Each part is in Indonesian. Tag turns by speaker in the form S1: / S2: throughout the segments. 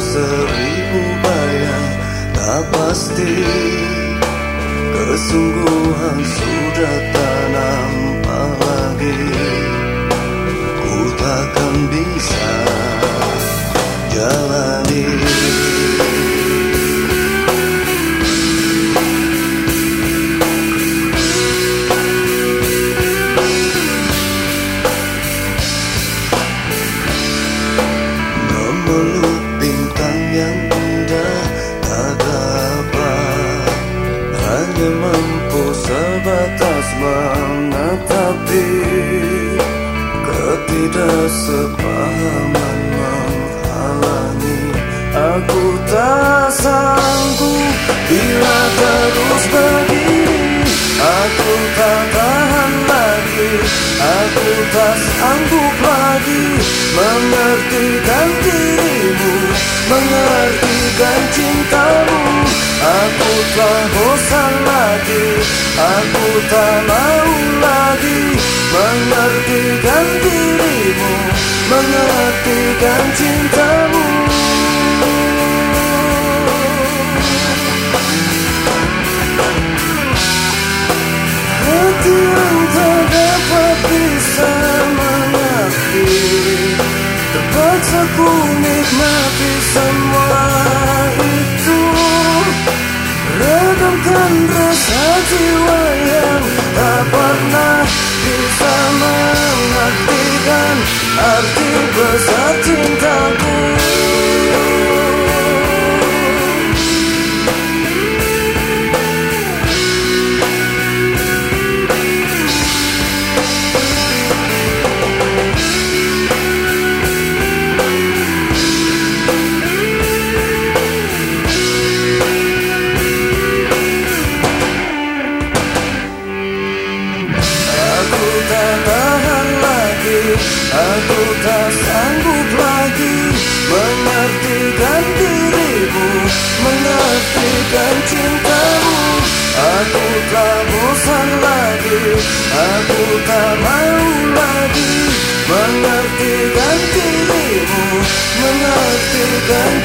S1: seribu bayang Tak pasti Kesungguhan sudah tak sebatas menatapi Ketidaksepahaman menghalangi. Aku tak sanggup Bila terus begini. Aku tak tahan lagi. Aku tak sanggup lagi Mengertikan dirimu Mengertikan cintamu. Aku telah bosan lagi Aku tak mau lagi Mengertikan dirimu Mengertikan cintamu. Hati yang tak dapat bisa mengerti Terpaksa ku nikmati semua itu. Redamkan rasa Aku tak tahan lagi Aku tak tak bosan lagi Aku tak mau lagi Mengertikan dirimu Mengertikan cintamu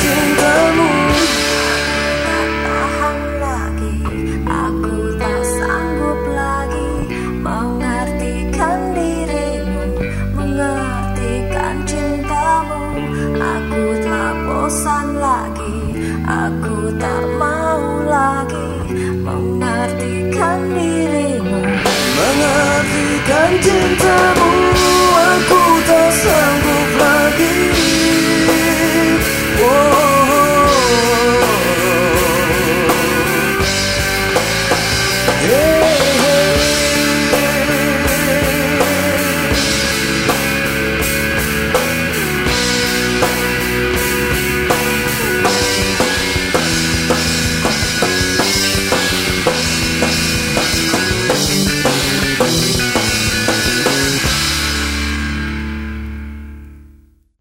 S2: mengertikan dirimu Mengertikan cintamu Aku tak sanggup lagi oh. yeah.